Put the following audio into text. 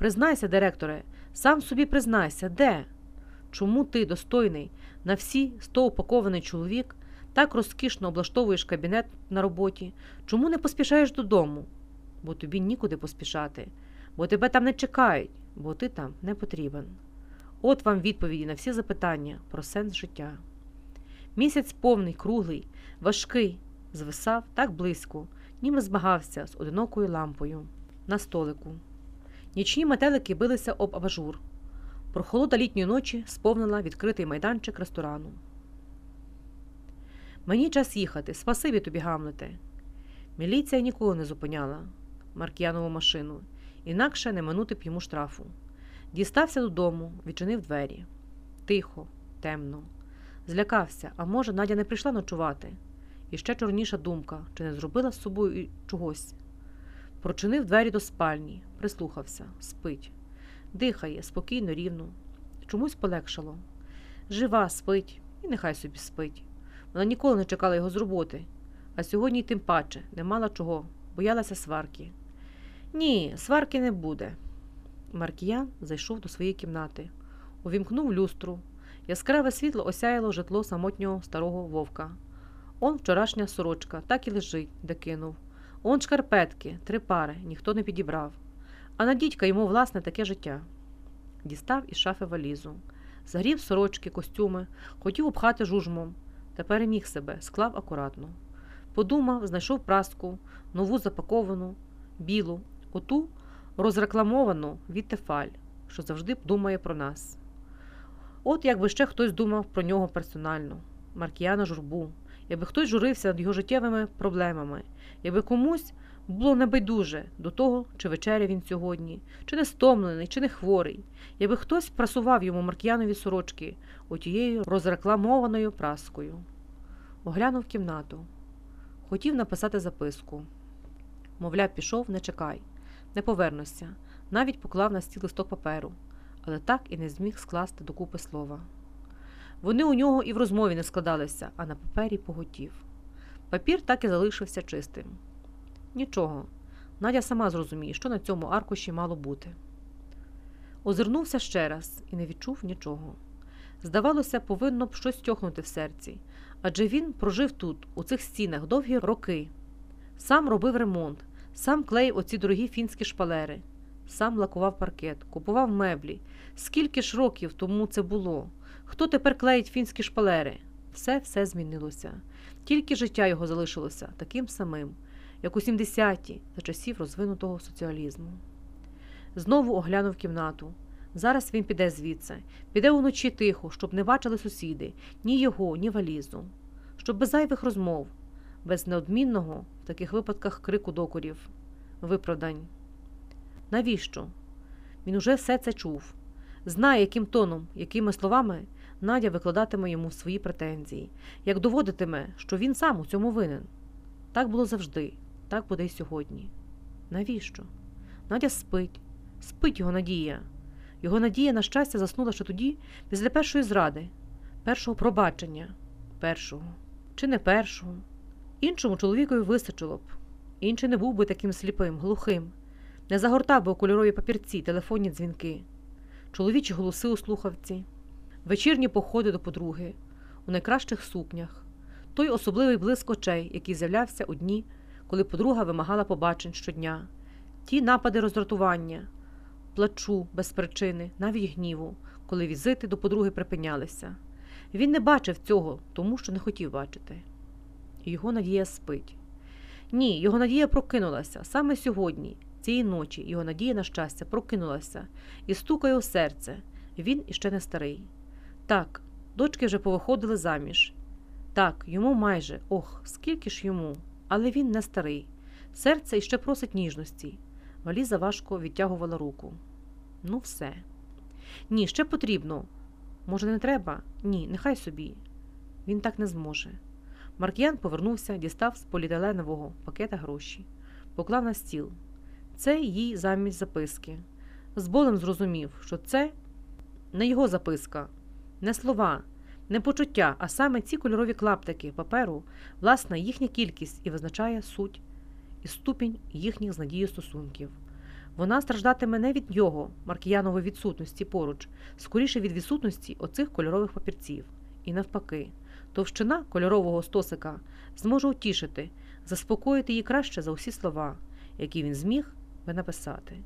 Признайся, директоре, сам собі признайся, де? Чому ти, достойний, на всі сто упакований чоловік, так розкішно облаштовуєш кабінет на роботі? Чому не поспішаєш додому? Бо тобі нікуди поспішати, бо тебе там не чекають, бо ти там не потрібен. От вам відповіді на всі запитання про сенс життя. Місяць повний, круглий, важкий, звисав так близько, ніби змагався з одинокою лампою на столику. Нічні метелики билися об абажур. Прохолода літньої ночі сповнила відкритий майданчик ресторану. Мені час їхати, спасибі тобі, Гамлете. Міліція ніколи не зупиняла Маркіянову машину, інакше не минути б йому штрафу. Дістався додому, відчинив двері. Тихо, темно. Злякався, а може, Надя не прийшла ночувати. І ще чорніша думка, чи не зробила з собою чогось. Прочинив двері до спальні, прислухався, спить. Дихає спокійно, рівно. Чомусь полегшало. Жива, спить, і нехай собі спить. Вона ніколи не чекала його з роботи, а сьогодні й тим паче не мала чого, боялася сварки. Ні, сварки не буде. Маркіян зайшов до своєї кімнати, увімкнув люстру. Яскраве світло осяяло житло самотнього старого вовка. Он вчорашня сорочка, так і лежить, де кинув. Он шкарпетки, три пари, ніхто не підібрав. А на дідька йому власне таке життя. Дістав із шафи валізу, загрів сорочки, костюми, хотів обхати жужмом, та переміг себе, склав акуратно. Подумав, знайшов праску, нову запаковану, білу, оту розрекламовану від Тефаль, що завжди думає про нас. От якби ще хтось думав про нього персонально, Маркіяна журбу, якби хтось журився над його життєвими проблемами, якби комусь було небайдуже до того, чи вечеря він сьогодні, чи не стомлений, чи не хворий, якби хтось прасував йому Маркіянові сорочки отією розрекламованою праскою. Оглянув кімнату. Хотів написати записку. Мовляв, пішов, не чекай, не повернуся, навіть поклав на стіл листок паперу, але так і не зміг скласти докупи слова. Вони у нього і в розмові не складалися, а на папері поготів. Папір так і залишився чистим. Нічого. Надя сама зрозуміє, що на цьому аркуші мало бути. Озирнувся ще раз і не відчув нічого. Здавалося, повинно б щось тьохнути в серці, адже він прожив тут, у цих стінах, довгі роки. Сам робив ремонт, сам клеїв оці дорогі фінські шпалери, сам лакував паркет, купував меблі. Скільки ж років тому це було? Хто тепер клеїть фінські шпалери? Все все змінилося. Тільки життя його залишилося таким самим, як у 70-ті за часів розвинутого соціалізму. Знову оглянув кімнату. Зараз він піде звідси, піде уночі тихо, щоб не бачили сусіди, ні його, ні валізу, щоб без зайвих розмов, без неодмінного в таких випадках крику докорів, виправдань. Навіщо? Він уже все це чув, знає, яким тоном, якими словами Надя викладатиме йому свої претензії, як доводитиме, що він сам у цьому винен. Так було завжди, так буде й сьогодні. Навіщо? Надя спить, спить його надія. Його надія, на щастя, заснула ще тоді, після першої зради, першого пробачення, першого чи не першого. Іншому чоловікові вистачило б, інший не був би таким сліпим, глухим, не загортав би у кольорові папірці, телефонні дзвінки, чоловічі голоси у слухавці, вечірні походи до подруги, у найкращих сукнях, той особливий блиск очей, який з'являвся у дні, коли подруга вимагала побачень щодня, ті напади роздратування. Плачу без причини, навіть гніву, коли візити до подруги припинялися. Він не бачив цього, тому що не хотів бачити. Його надія спить. Ні, його надія прокинулася саме сьогодні, цієї ночі, його надія на щастя прокинулася і стукає у серце. Він іще не старий. Так, дочки вже повиходили заміж. Так, йому майже, ох, скільки ж йому, але він не старий. Серце іще просить ніжності. Валіза важко відтягувала руку. Ну, все. Ні, ще потрібно. Може, не треба? Ні, нехай собі. Він так не зможе. Маркіян повернувся, дістав з поліетиленового пакета гроші, поклав на стіл. Це їй замість записки. З болем зрозумів, що це не його записка, не слова, не почуття, а саме ці кольорові клаптики паперу, власна їхня кількість і визначає суть і ступінь їхніх з надією стосунків. Вона страждатиме не від його, Маркіянової відсутності поруч, скоріше від відсутності оцих кольорових папірців. І навпаки, товщина кольорового стосика зможе утішити, заспокоїти її краще за усі слова, які він зміг би написати.